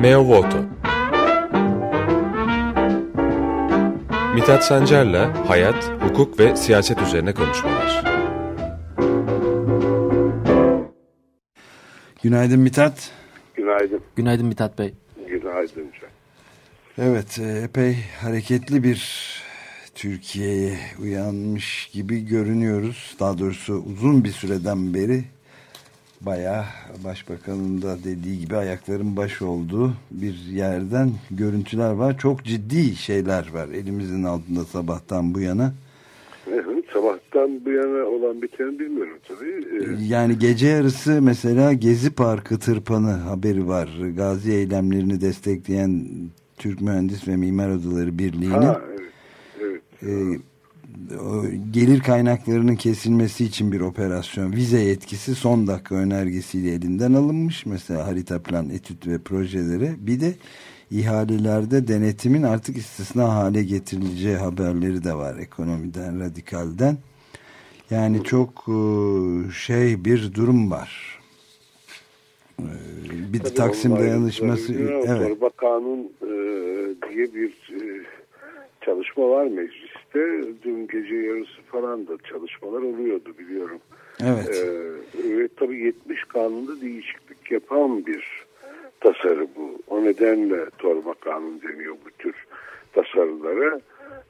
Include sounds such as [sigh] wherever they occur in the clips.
Meo Voto Mithat Sancar'la hayat, hukuk ve siyaset üzerine konuşmalar. Günaydın Mithat. Günaydın. Günaydın Mithat Bey. Günaydın. Evet, e, epey hareketli bir Türkiye'ye uyanmış gibi görünüyoruz. Daha doğrusu uzun bir süreden beri bayağı başbakanın da dediği gibi ayakların baş olduğu bir yerden görüntüler var. Çok ciddi şeyler var elimizin altında sabahtan bu yana. Evet, sabahtan bu yana olan biteni bilmiyorum tabii. Ee, yani gece yarısı mesela Gezi Parkı tırpanı haberi var. Gazi eylemlerini destekleyen Türk Mühendis ve Mimar Odaları Birliği'nin ha, evet, evet. E, o gelir kaynaklarının kesilmesi için bir operasyon. Vize yetkisi son dakika önergesiyle elinden alınmış. Mesela harita plan etüt ve projeleri. Bir de ihalelerde denetimin artık istisna hale getirileceği haberleri de var ekonomiden radikalden. Yani çok e, şey bir durum var. E, bir de Taksim dayanışması evet. Torba Kanun e, diye bir çalışma var mecliste. Dün gece yarısı falan da çalışmalar oluyordu biliyorum. Evet. Ee, ve tabii 70 kanunda değişiklik yapan bir tasarı bu. O nedenle torba kanun deniyor bu tür tasarılara.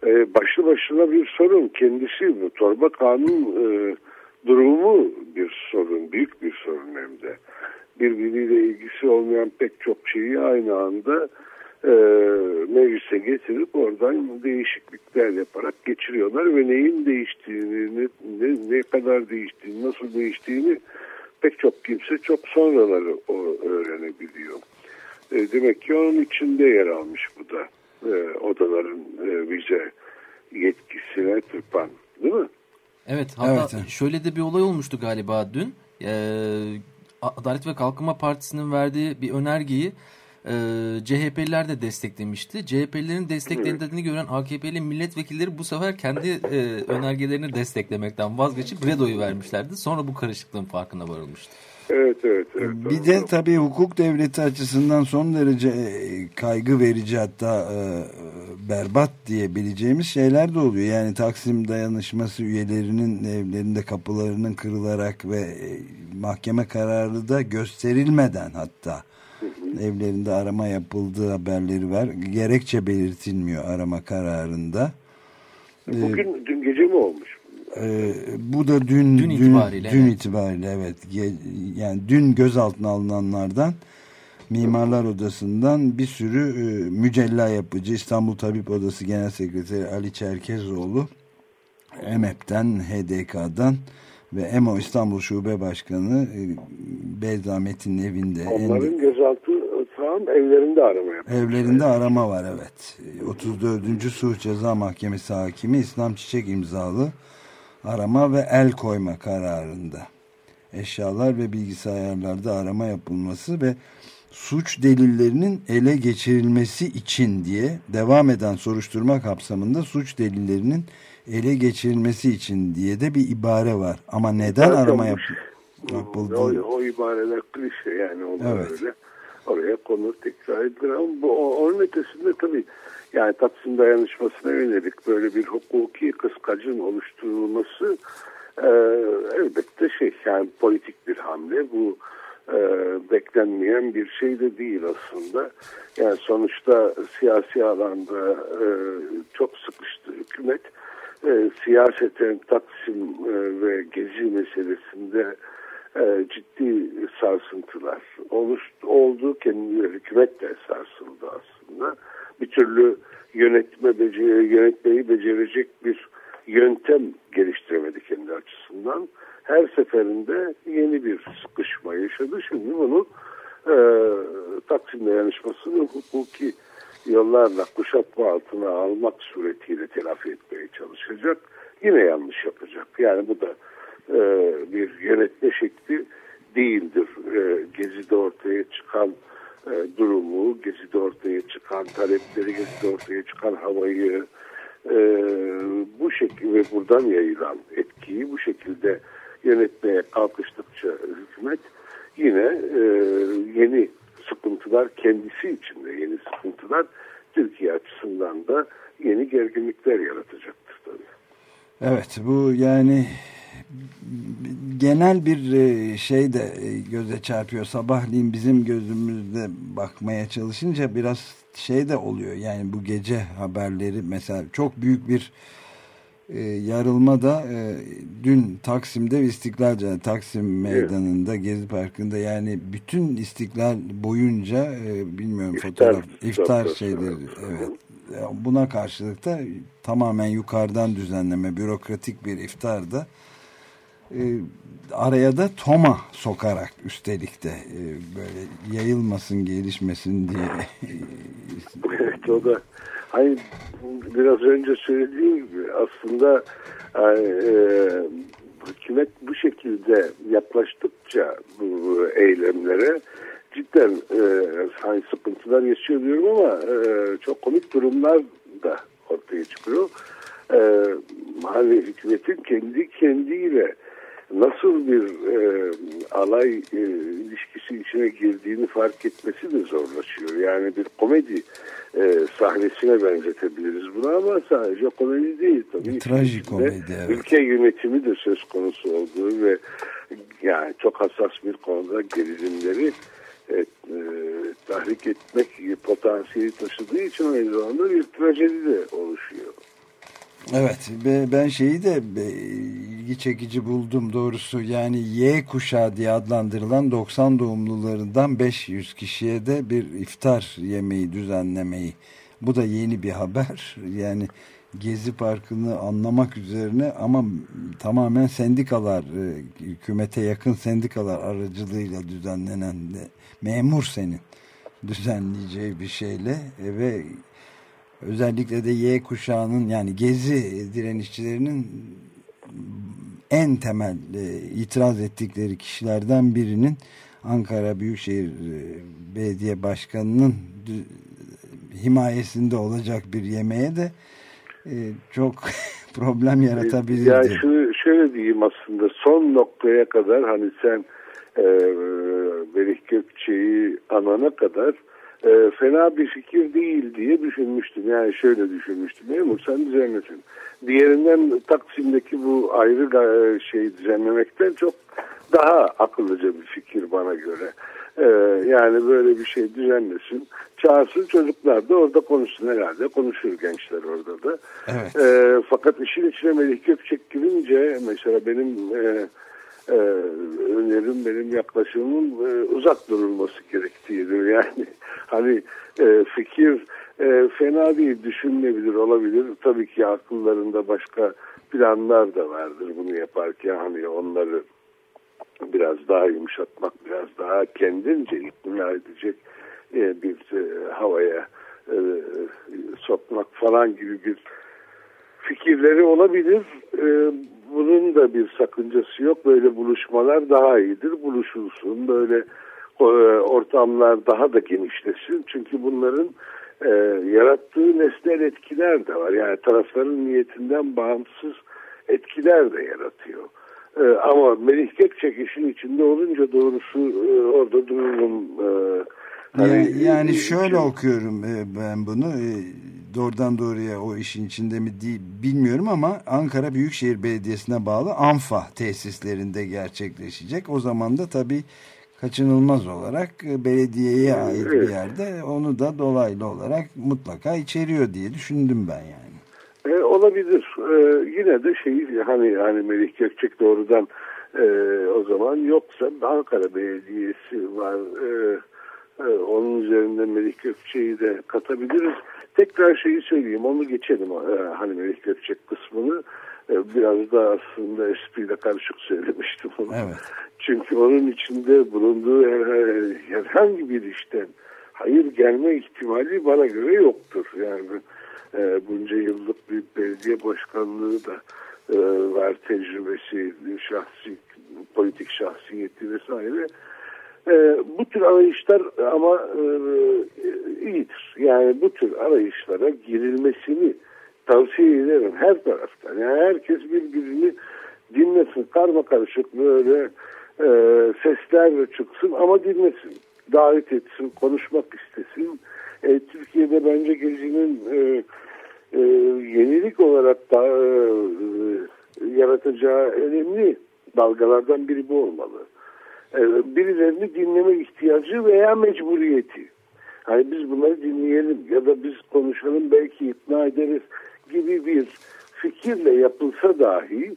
Ee, başlı başına bir sorun kendisi bu. Torba kanun e, durumu bir sorun, büyük bir sorun hem de. Birbiriyle ilgisi olmayan pek çok şeyi aynı anda e, meclise getirip oradan değişiklikler yaparak geçiriyorlar ve neyin değiştiğini, ne, ne, ne kadar değiştiğini, nasıl değiştiğini pek çok kimse çok sonraları o öğrenebiliyor. E, demek ki onun içinde yer almış bu da e, odaların e, vize yetkisine tırpan değil mi? Evet hatta evet. şöyle de bir olay olmuştu galiba dün. Ee, Adalet ve Kalkınma Partisi'nin verdiği bir önergeyi e, CHP'liler de desteklemişti. CHP'lilerin desteklediğini gören AKP'li milletvekilleri bu sefer kendi e, önergelerini desteklemekten vazgeçip Redo'yu vermişlerdi. Sonra bu karışıklığın farkına varılmıştı. Evet, evet, evet. Bir de tabii hukuk devleti açısından son derece e, kaygı verici hatta e, berbat diyebileceğimiz şeyler de oluyor. Yani Taksim dayanışması üyelerinin evlerinde kapılarının kırılarak ve e, mahkeme kararı da gösterilmeden hatta evlerinde arama yapıldığı haberleri var. Gerekçe belirtilmiyor arama kararında. Bugün ee, dün gece mi olmuş? E, bu da dün dün itibariyle, dün, dün evet. itibariyle evet. Yani dün gözaltına alınanlardan Mimarlar Odası'ndan bir sürü e, mücella yapıcı İstanbul Tabip Odası Genel Sekreteri Ali Çerkezoğlu EMEP'ten HDK'dan ve EMO İstanbul Şube Başkanı e, Beyza Metin'in evinde. Onların en... gözaltı tam evlerinde arama yapıyor. Evlerinde arama var evet. 34. Suç Ceza Mahkemesi Hakimi İslam Çiçek imzalı arama ve el koyma kararında. Eşyalar ve bilgisayarlarda arama yapılması ve suç delillerinin ele geçirilmesi için diye devam eden soruşturma kapsamında suç delillerinin ele geçirilmesi için diye de bir ibare var. Ama neden arama yap yapıldı? O, o ibareler klişe yani onlar evet. öyle. Oraya konur tekrar edilir ama bu, onun ötesinde tabii yani Taksim dayanışmasına yönelik böyle bir hukuki kıskacın oluşturulması e, elbette şey yani politik bir hamle bu e, beklenmeyen bir şey de değil aslında. Yani sonuçta siyasi alanda e, çok sıkıştı hükümet e, siyaseten Taksim e, ve Gezi meselesinde e, ciddi sarsıntılar oluş, oldu. Kendi hükümet de sarsıldı aslında. Bir türlü yönetme beceri, yönetmeyi becerecek bir yöntem geliştiremedi kendi açısından. Her seferinde yeni bir sıkışma yaşadı. Şimdi bunu e, Taksim dayanışmasının hukuki yollarla kuşatma altına almak suretiyle telafi etmeye çalışacak. Yine yanlış yapacak. Yani bu da e, bir yönetme şekli değildir. E, Gezi'de ortaya çıkan e, durumu, Gezi'de ortaya çıkan talepleri, Gezi'de ortaya çıkan havayı bu şekilde ve buradan yayılan etkiyi bu şekilde yönetmeye kalkıştıkça hükümet yine yeni sıkıntılar kendisi içinde yeni sıkıntılar Türkiye açısından da yeni gerginlikler yaratacaktır tabii. Evet bu yani genel bir e, şey de e, göze çarpıyor. Sabahleyin bizim gözümüzde bakmaya çalışınca biraz şey de oluyor. Yani bu gece haberleri mesela çok büyük bir e, yarılma da e, dün Taksim'de ve İstiklal Caddesi, Taksim Meydanı'nda, evet. Gezi Parkı'nda yani bütün İstiklal boyunca e, bilmiyorum iftar, fotoğraf, iftar şeyleri evet. Buna karşılık da tamamen yukarıdan düzenleme, bürokratik bir iftarda e, araya da Toma sokarak üstelik de e, böyle yayılmasın, gelişmesin diye. [laughs] evet o da hani biraz önce söylediğim gibi aslında yani, e, hükümet bu şekilde yaklaştıkça bu eylemlere cidden e, hani sıkıntılar yaşıyor diyorum ama e, çok komik durumlar da ortaya çıkıyor. E, hani hükümetin kendi kendiyle nasıl bir e, alay e, ilişkisi içine girdiğini fark etmesi de zorlaşıyor. Yani bir komedi e, sahnesine benzetebiliriz bunu ama sadece komedi değil tabii. Trajikomedi evet. Ülke yönetimi de söz konusu olduğu ve yani çok hassas bir konuda gerilimleri e, e, tahrik etmek potansiyeli taşıdığı için aynı zamanda bir trajedi de oluşuyor. Evet ben şeyi de ilgi çekici buldum doğrusu. Yani Y kuşağı diye adlandırılan 90 doğumlularından 500 kişiye de bir iftar yemeği düzenlemeyi. Bu da yeni bir haber. Yani Gezi Parkı'nı anlamak üzerine ama tamamen sendikalar e, hükümete yakın sendikalar aracılığıyla düzenlenen de, memur senin düzenleyeceği bir şeyle e, ve özellikle de Y kuşağının yani gezi direnişçilerinin en temel e, itiraz ettikleri kişilerden birinin Ankara Büyükşehir e, Belediye Başkanı'nın himayesinde olacak bir yemeğe de e, çok [laughs] problem yaratabilir. Yani şu, şöyle diyeyim aslında son noktaya kadar hani sen e, Melih Gökçe'yi anana kadar e, fena bir fikir değil diye düşünmüştüm. Yani şöyle düşünmüştüm. Memur sen düzenlesin. Diğerinden Taksim'deki bu ayrı şey düzenlemekten çok daha akıllıca bir fikir bana göre. Ee, yani böyle bir şey düzenlesin. Çağırsın çocuklar da orada konuşsun herhalde. Konuşur gençler orada da. Evet. Ee, fakat işin içine Melih Gökçek girince mesela benim e, e, önerim benim yaklaşımım e, uzak durulması gerektiğidir. Yani hani e, fikir e, fena değil düşünülebilir olabilir. Tabii ki akıllarında başka planlar da vardır bunu yaparken hani onları biraz daha yumuşatmak, biraz daha kendince ikna edecek e, bir e, havaya e, sokmak falan gibi bir fikirleri olabilir. E, bunun da bir sakıncası yok. Böyle buluşmalar daha iyidir. Buluşulsun. Böyle ortamlar daha da genişlesin. Çünkü bunların e, yarattığı nesnel etkiler de var. Yani tarafların niyetinden bağımsız etkiler de yaratıyor. E, ama Melih Gökçek işin içinde olunca doğrusu e, orada dururum. E, hani, yani, yani şöyle için... okuyorum e, ben bunu. E, doğrudan doğruya o işin içinde mi değil bilmiyorum ama Ankara Büyükşehir Belediyesi'ne bağlı ANFA tesislerinde gerçekleşecek. O zaman da tabii kaçınılmaz olarak e, belediyeye ait evet. bir yerde onu da dolaylı olarak mutlaka içeriyor diye düşündüm ben yani. E, olabilir. E, yine de şey hani hani Melih Gökçek doğrudan e, o zaman yoksa Ankara Belediyesi var. E, e, onun üzerinde Melih Gökçek'i de katabiliriz. Tekrar şeyi söyleyeyim onu geçelim e, hani Melih Gökçek kısmını. E, biraz da aslında espriyle karışık söylemiştim onu. Evet. Çünkü onun içinde bulunduğu herhangi bir işten hayır gelme ihtimali bana göre yoktur. Yani e, bunca yıllık bir belediye başkanlığı da e, var tecrübesi, şahsi politik şahsiyeti vesaire. E, bu tür arayışlar ama e, iyidir. Yani bu tür arayışlara girilmesini tavsiye ederim her taraftan. Yani herkes birbirini dinlesin. Karma karışık böyle e, sesler çıksın ama dinlesin. davet etsin, konuşmak istesin. E, Türkiye'de bence Gezi'nin e, e, yenilik olarak da e, yaratacağı önemli dalgalardan biri bu olmalı. E, birilerini dinleme ihtiyacı veya mecburiyeti. Hani biz bunları dinleyelim ya da biz konuşalım belki ikna ederiz gibi bir fikirle yapılsa dahi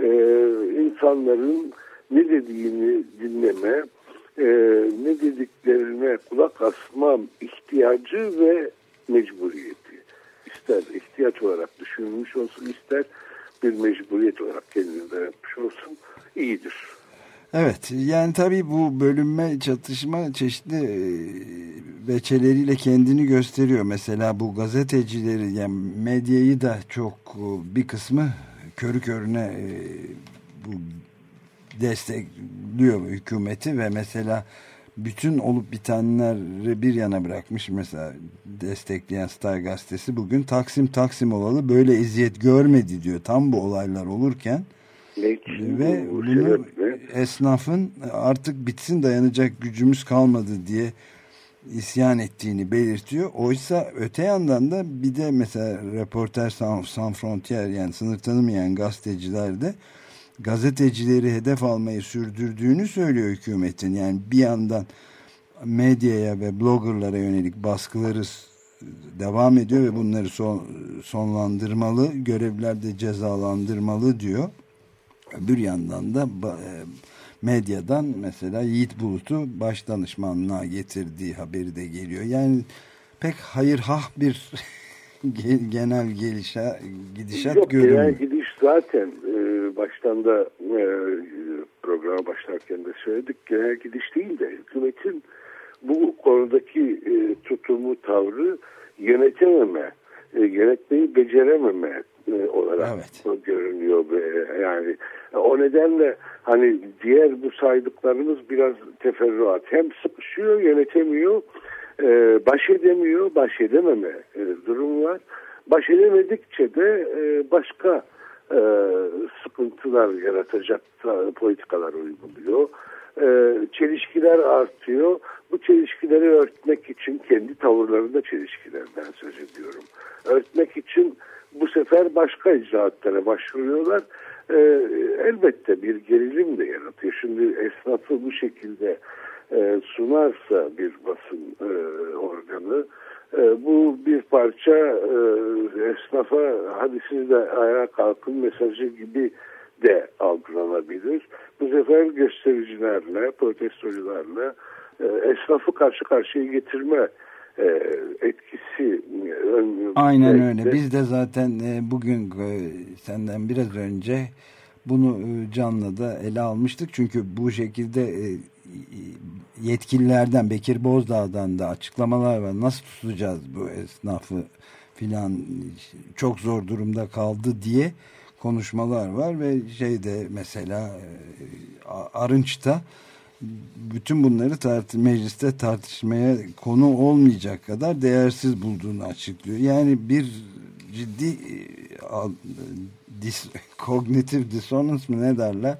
e, insanların ne dediğini dinleme, e, ne dediklerine kulak asma ihtiyacı ve mecburiyeti. İster ihtiyaç olarak düşünülmüş olsun, ister bir mecburiyet olarak kendini dayanmış olsun iyidir. Evet yani tabii bu bölünme çatışma çeşitli e, veçeleriyle kendini gösteriyor. Mesela bu gazetecileri yani medyayı da çok e, bir kısmı körü körüne e, bu destekliyor hükümeti ve mesela bütün olup bitenleri bir yana bırakmış mesela destekleyen Star gazetesi bugün Taksim Taksim olalı böyle eziyet görmedi diyor tam bu olaylar olurken ve bunu esnafın artık bitsin dayanacak gücümüz kalmadı diye isyan ettiğini belirtiyor. Oysa öte yandan da bir de mesela Reporter Sans, Sans Frontier yani sınır tanımayan gazeteciler de gazetecileri hedef almayı sürdürdüğünü söylüyor hükümetin. Yani bir yandan medyaya ve bloggerlara yönelik baskıları devam ediyor ve bunları son, sonlandırmalı, görevlerde cezalandırmalı diyor. Bir yandan da e, medyadan mesela Yiğit Bulut'u baş danışmanlığa getirdiği haberi de geliyor. Yani pek hayır hah bir [laughs] genel gelişe, gidişat Yok, görünmüyor. Genel gidiş zaten e, baştan da e, programa başlarken de söyledik. Genel gidiş değil de hükümetin bu konudaki e, tutumu, tavrı yönetememe, e, yönetmeyi becerememe e, olarak evet. görünüyor. Yani o nedenle hani diğer bu saydıklarımız biraz teferruat. Hem sıkışıyor, yönetemiyor, e, baş edemiyor, baş edememe e, durum var. Baş edemedikçe de e, başka e, sıkıntılar yaratacak politikalar uyguluyor. E, çelişkiler artıyor. Bu çelişkileri örtmek için kendi tavırlarında çelişkilerden söz ediyorum. Örtmek için bu sefer başka icraatlara başvuruyorlar. E, elbette bir gerilim de yaratıyor. Şimdi esnafı bu şekilde e, sunarsa bir basın e, organı e, bu bir parça e, esnafa hadi siz de ayağa kalkın mesajı gibi de algılanabilir. Bu sefer göstericilerle, protestocularla e, esnafı karşı karşıya getirme e, etkisi ön, Aynen öyle. Biz de zaten e, bugün e, senden biraz önce bunu e, canlı da ele almıştık. Çünkü bu şekilde e, yetkililerden Bekir Bozdağ'dan da açıklamalar var. Nasıl tutacağız bu esnafı filan çok zor durumda kaldı diye konuşmalar var ve şeyde mesela e, Arınç'ta bütün bunları tart mecliste tartışmaya konu olmayacak kadar değersiz bulduğunu açıklıyor. Yani bir ciddi e, [laughs] kognitif dissonans mı ne derler?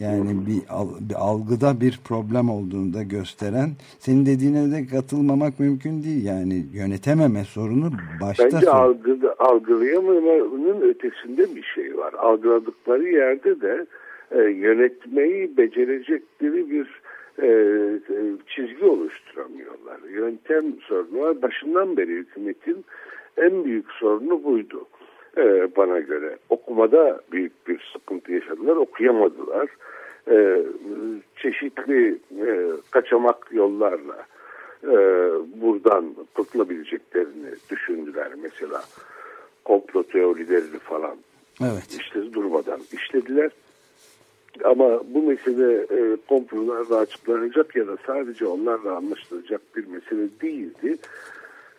Yani bir, bir algıda bir problem olduğunu da gösteren senin dediğine de katılmamak mümkün değil. Yani yönetememe sorunu başta Bence sor. algı, algılayamamanın ötesinde bir şey var. Algıladıkları yerde de e, yönetmeyi becerecekleri bir e, çizgi oluşturamıyorlar. Yöntem sorunu var. Başından beri hükümetin en büyük sorunu buydu e, bana göre. Okumada büyük bir sıkıntı yaşadılar, okuyamadılar. E, çeşitli e, kaçamak yollarla e, buradan kurtulabileceklerini düşündüler. Mesela komplo teorilerini falan evet. işte durmadan işlediler. Ama bu mesele e, komplolarla açıklanacak ya da sadece onlarla anlaşılacak bir mesele değildi.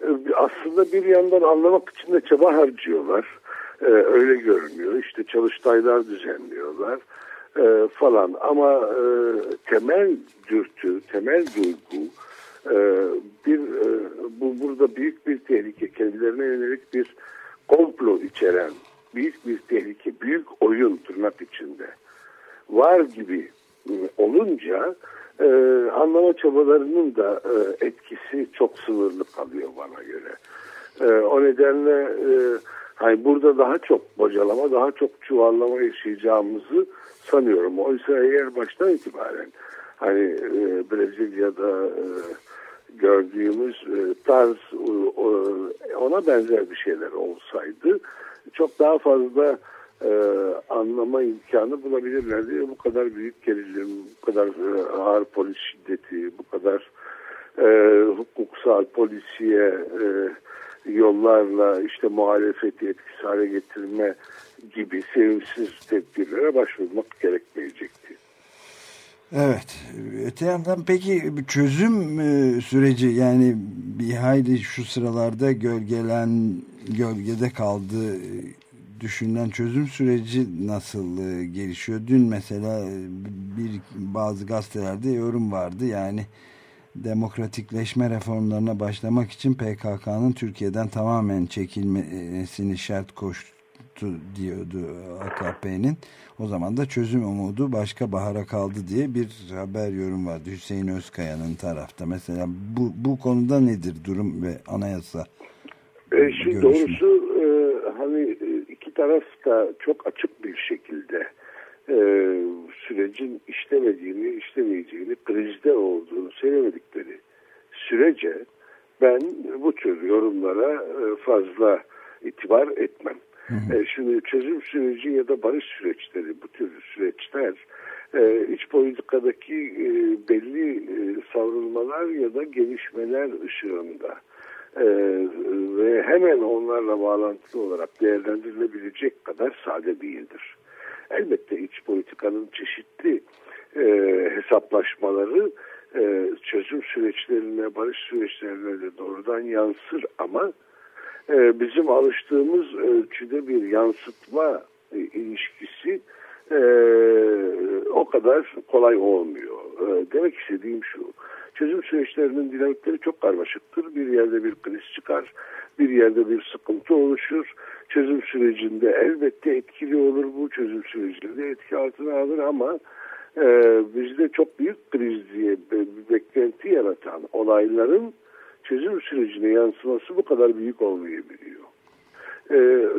E, aslında bir yandan anlamak için de çaba harcıyorlar. E, öyle görünüyor. İşte çalıştaylar düzenliyorlar e, falan. Ama e, temel dürtü, temel duygu e, bir e, bu burada büyük bir tehlike, kendilerine yönelik bir komplo içeren büyük bir tehlike, büyük oyun tırnak içinde var gibi e, olunca e, anlama çabalarının da e, etkisi çok sınırlı kalıyor bana göre. E, o nedenle e, hani burada daha çok bocalama, daha çok çuvallama yaşayacağımızı sanıyorum. Oysa eğer baştan itibaren hani e, Brezilya'da e, gördüğümüz e, tarz e, ona benzer bir şeyler olsaydı çok daha fazla e, anlama imkanı bulabilirlerdi. Bu kadar büyük gerilim, bu kadar e, ağır polis şiddeti, bu kadar e, hukuksal polisiye e, yollarla işte muhalefeti etkisiz hale getirme gibi sevimsiz tedbirlere başvurmak gerekmeyecekti. Evet. Öte yandan peki çözüm e, süreci yani bir hayli şu sıralarda gölgelen gölgede kaldı e, düşünülen çözüm süreci nasıl e, gelişiyor? Dün mesela bir bazı gazetelerde yorum vardı. Yani demokratikleşme reformlarına başlamak için PKK'nın Türkiye'den tamamen çekilmesini şart koştu diyordu AKP'nin. O zaman da çözüm umudu başka bahara kaldı diye bir haber yorum vardı Hüseyin Özkaya'nın tarafta. Mesela bu, bu konuda nedir durum ve anayasa? E, şimdi doğrusu e, hani e, iki taraf da çok açık bir şekilde e, sürecin işlemediğini, işlemeyeceğini, krizde olduğunu söylemedikleri sürece ben bu tür yorumlara e, fazla itibar etmem. Hı hı. E, şimdi çözüm süreci ya da barış süreçleri bu tür süreçler e, iç politikadaki e, belli e, savrulmalar ya da gelişmeler ışığında e, ve hemen onlarla bağlantılı olarak değerlendirilebilecek kadar sade değildir. Elbette iç politikanın çeşitli e, hesaplaşmaları e, çözüm süreçlerine, barış süreçlerine de doğrudan yansır ama e, bizim alıştığımız ölçüde bir yansıtma e, ilişkisi e, o kadar kolay olmuyor. E, demek istediğim şu, çözüm süreçlerinin dinamikleri çok karmaşıktır. Bir yerde bir kriz çıkar, bir yerde bir sıkıntı oluşur. Çözüm sürecinde elbette etkili olur bu, çözüm sürecinde etki altına alır ama e, bizde çok büyük kriz diye bir beklenti yaratan olayların çözüm sürecine yansıması bu kadar büyük olmayabiliyor. Ee,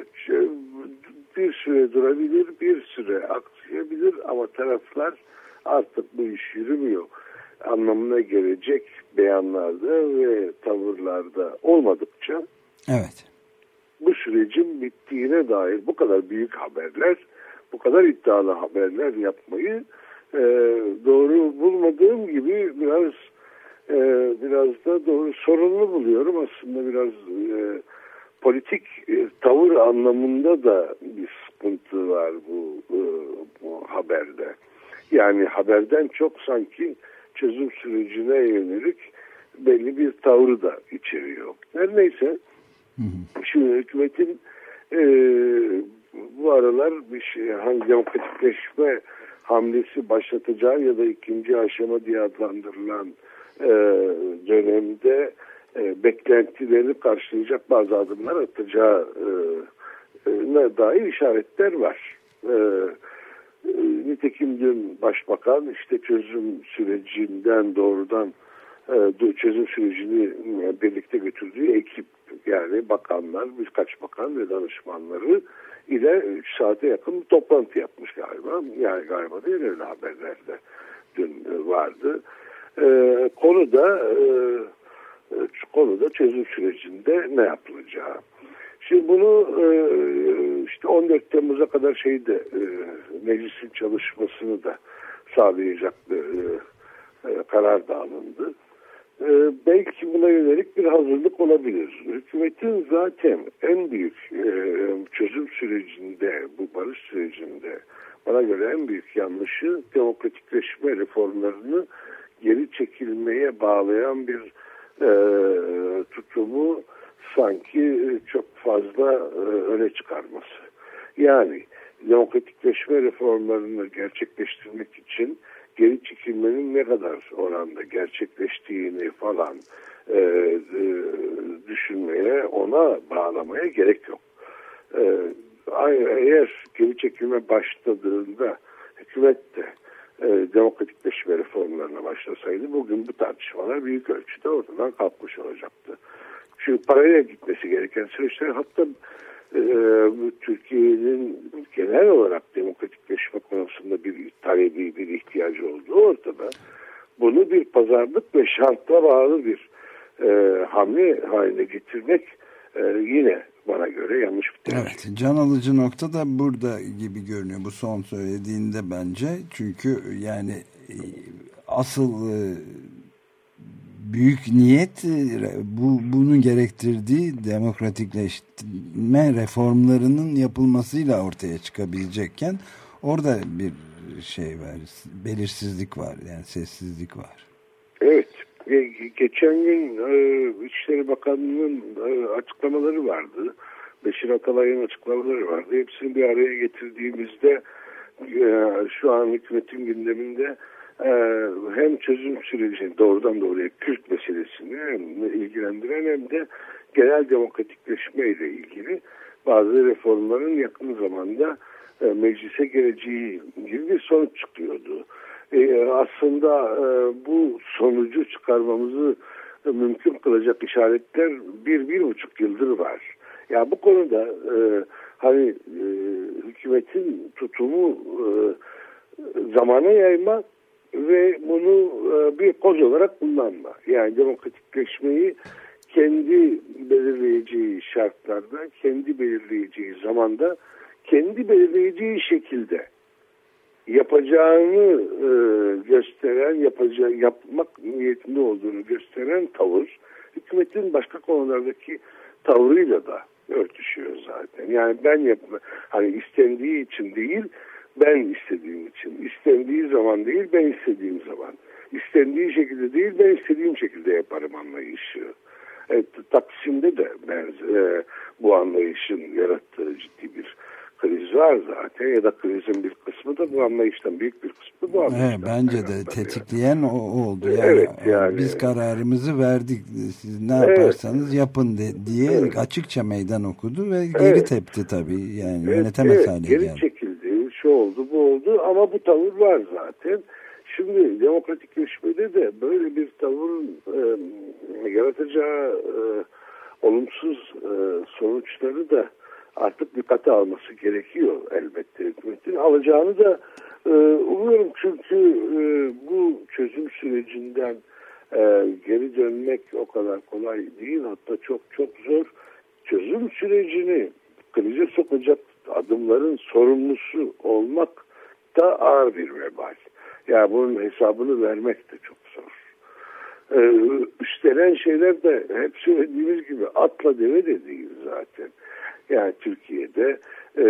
bir süre durabilir, bir süre aksayabilir ama taraflar artık bu iş yürümüyor anlamına gelecek beyanlarda ve tavırlarda olmadıkça evet. Bu sürecin bittiğine dair bu kadar büyük haberler, bu kadar iddialı haberler yapmayı e, doğru bulmadığım gibi biraz e, biraz da doğru sorunlu buluyorum. Aslında biraz e, politik e, tavır anlamında da bir sıkıntı var bu, e, bu haberde. Yani haberden çok sanki çözüm sürecine yönelik belli bir tavrı da içeriyor. Her neyse şimdi hükümetin e, bu aralar bir şey, hangi demokratikleşme hamlesi başlatacağı ya da ikinci aşama diye adlandırılan e, dönemde e, beklentileri karşılayacak bazı adımlar atacağı e, e, dair işaretler var. E, e, nitekim dün başbakan işte çözüm sürecinden doğrudan çözüm sürecini e, birlikte götürdüğü ekip yani bakanlar, birkaç bakan ve danışmanları ile 3 saate yakın bir toplantı yapmış galiba. Yani galiba değil öyle haberlerde dün vardı. E, konuda e, konuda çözüm sürecinde ne yapılacağı. Şimdi bunu e, işte 14 Temmuz'a kadar şeyde e, meclisin çalışmasını da sağlayacak e, e, karar da alındı. E, belki buna yönelik bir hazırlık olabilir. Hükümetin zaten en büyük e, çözüm sürecinde, bu barış sürecinde bana göre en büyük yanlışı demokratikleşme reformlarını geri çekilmeye bağlayan bir e, tutumu sanki çok fazla e, öne çıkarması. Yani demokratikleşme reformlarını gerçekleştirmek için geri çekilmenin ne kadar oranda gerçekleştiğini falan e, e, düşünmeye, ona bağlamaya gerek yok. E, eğer geri çekilme başladığında hükümet de e, demokratikleşme reformlarına başlasaydı bugün bu tartışmalar büyük ölçüde ortadan kalkmış olacaktı. Çünkü paralel gitmesi gereken süreçler hatta Türkiye'nin genel olarak demokratikleşme konusunda bir talebi, bir ihtiyacı olduğu ortada. Bunu bir pazarlık ve şartla bağlı bir e, hamle haline getirmek e, yine bana göre yanlış bir tercih. Evet, can alıcı nokta da burada gibi görünüyor bu son söylediğinde bence. Çünkü yani e, asıl e, büyük niyet e, bu bunun gerektirdiği demokratikleşme reformlarının yapılmasıyla ortaya çıkabilecekken orada bir şey var, belirsizlik var yani sessizlik var. Evet, geçen gün İçişleri Bakanlığı'nın açıklamaları vardı. Beşir Atalay'ın açıklamaları vardı. Hepsini bir araya getirdiğimizde şu an hükümetin gündeminde hem çözüm süreci doğrudan doğruya Kürt meselesini ilgilendiren hem de genel demokratikleşme ile ilgili bazı reformların yakın zamanda e, meclise geleceği gibi bir sonuç çıkıyordu. E, aslında e, bu sonucu çıkarmamızı mümkün kılacak işaretler bir, bir buçuk yıldır var. Ya bu konuda hani hükümetin tutumu zamana yayma ve bunu e, bir koz olarak kullanma. Yani demokratikleşmeyi kendi belirleyeceği şartlarda, kendi belirleyeceği zamanda, kendi belirleyeceği şekilde yapacağını e, gösteren, yapacağı, yapmak niyetinde olduğunu gösteren tavır, hükümetin başka konulardaki tavrıyla da örtüşüyor zaten. Yani ben yapma, hani istendiği için değil, ben istediğim için. İstendiği zaman değil ben istediğim zaman. İstendiği şekilde değil ben istediğim şekilde yaparım anlayışı. Evet, Taksim'de de benzer, e, bu anlayışın yarattığı ciddi bir kriz var zaten ya da krizin bir kısmı da bu anlayıştan büyük bir kısmı bu anlayıştan. Evet, bence de tetikleyen o oldu. Yani, evet, yani biz kararımızı verdik siz ne evet. yaparsanız yapın de, diye evet. açıkça meydan okudu ve geri evet. tepti tabii yani evet, yönetemez evet, hale geri geldi. çekildi şu oldu bu oldu ama bu tavır var zaten. Şimdi demokratikleşmede de böyle bir tavırın e, yaratacağı e, olumsuz e, sonuçları da artık dikkate alması gerekiyor elbette hükümetin. Alacağını da e, umuyorum çünkü e, bu çözüm sürecinden e, geri dönmek o kadar kolay değil hatta çok çok zor. Çözüm sürecini krize sokacak adımların sorumlusu olmak da ağır bir vebal. Yani bunun hesabını vermek de çok zor. Ee, üstlenen şeyler de hep söylediğimiz gibi atla deve de değil zaten. Yani Türkiye'de e,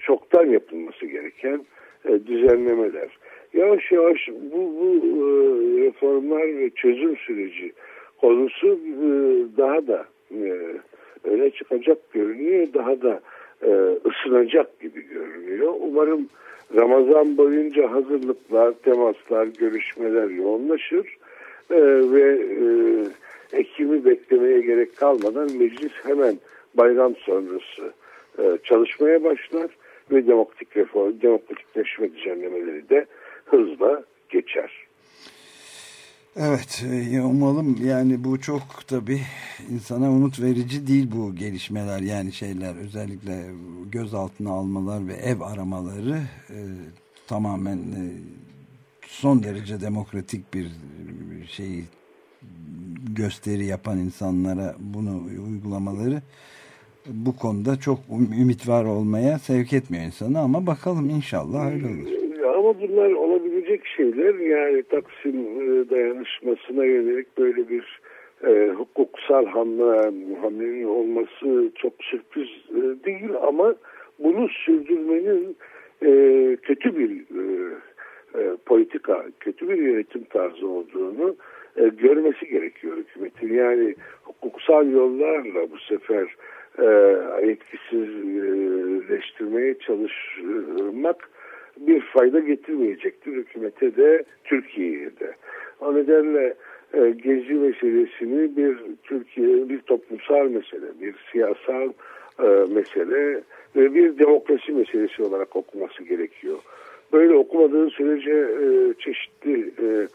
çoktan yapılması gereken e, düzenlemeler. Yavaş yavaş bu, bu e, reformlar ve çözüm süreci konusu e, daha da e, öne çıkacak görünüyor. Daha da e, ısınacak gibi görünüyor. Umarım Ramazan boyunca hazırlıklar, temaslar, görüşmeler yoğunlaşır e, ve e, Ekim'i beklemeye gerek kalmadan meclis hemen bayram sonrası e, çalışmaya başlar ve demokratik reform, demokratikleşme düzenlemeleri de hızla geçer. Evet e, umalım yani bu çok tabi insana umut verici değil bu gelişmeler yani şeyler özellikle gözaltına almalar ve ev aramaları e, tamamen e, son derece demokratik bir şey gösteri yapan insanlara bunu uygulamaları bu konuda çok ümit var olmaya sevk etmiyor insanı ama bakalım inşallah öyle olur. Ama bunlar olabilecek şeyler yani Taksim e, dayanışmasına yönelik böyle bir e, hukuksal hamle, hamlenin olması çok sürpriz e, değil ama bunu sürdürmenin e, kötü bir e, e, politika, kötü bir yönetim tarzı olduğunu e, görmesi gerekiyor hükümetin. Yani hukuksal yollarla bu sefer e, etkisizleştirmeye çalışmak bir fayda getirmeyecektir hükümete de Türkiye'ye de. O nedenle e, Gezi meselesini bir Türkiye bir toplumsal mesele, bir siyasal e, mesele ve bir demokrasi meselesi olarak okuması gerekiyor böyle okumadığın sürece e, çeşitli e,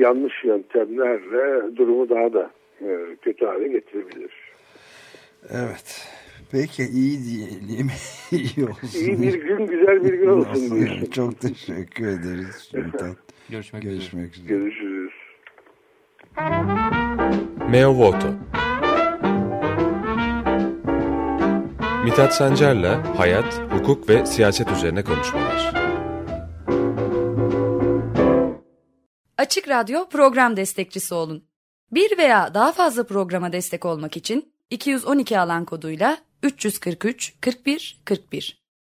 yanlış yöntemlerle durumu daha da e, kötü hale getirebilir. Evet. Peki iyi diyelim. [laughs] iyi olsun. İyi bir gün, güzel bir gün olsun. olsun. Çok teşekkür ederiz. [laughs] Görüşmek, Görüşmek üzere. Görüşürüz. Meo Voto Mithat Sancar'la hayat, hukuk ve siyaset üzerine konuşmalar. Açık Radyo program destekçisi olun. Bir veya daha fazla programa destek olmak için 212 alan koduyla 343 41 41